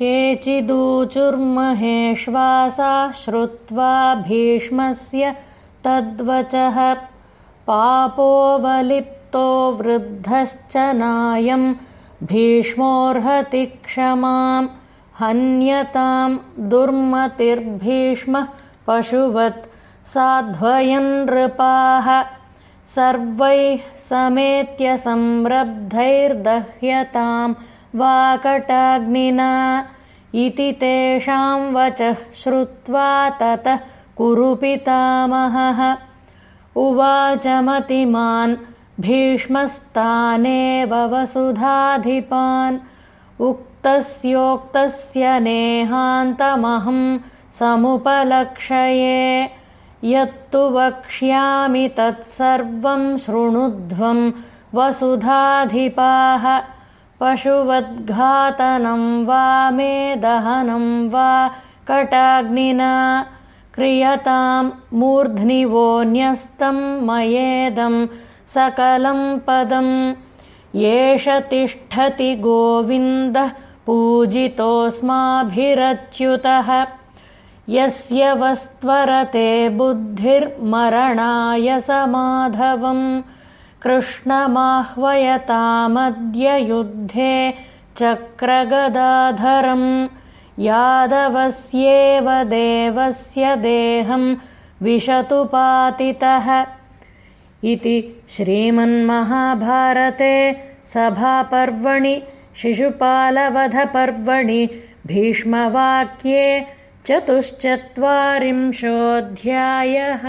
केचिदूचुर्महेश्वासा श्रुत्वा भीष्मस्य तद्वचः पापोऽवलिप्तो वृद्धश्च नायं भीष्मोऽर्हति क्षमां हन्यतां दुर्मतिर्भीष्मः पशुवत् साध्वयन् नृपाः सर्वैः समेत्य संरब्धैर्दह्यतां वाकटाग्निना इति तेषां वचः श्रुत्वा ततः कुरु पितामहः। उवाच मतिमान् भीष्मस्तानेव वसुधाधिपान्। उक्तस्योक्तस्य नेहान्तमहं समुपलक्षये यत्तु वक्ष्यामि तत्सर्वं शृणुध्वं वसुधाधिपाः पशुवद्घातनं वा मेदहनं वा कटाग्निना क्रियतां मूर्ध्निवोऽन्यस्तं मयेदं सकलं पदम् एष तिष्ठति गोविन्दः पूजितोऽस्माभिरच्युतः यस्य वस्त्वरते बुद्धिर्मरणाय समाधवम्। कृष्णमाह्वयतामद्य युद्धे चक्रगदाधरम्। यादवस्येव देवस्य देहं विशतुपातितः। इति श्रीमन्महाभारते सभापर्वणि शिशुपालवधपर्वणि भीष्मवाक्ये चतुश्चत्वारिंशोऽध्यायः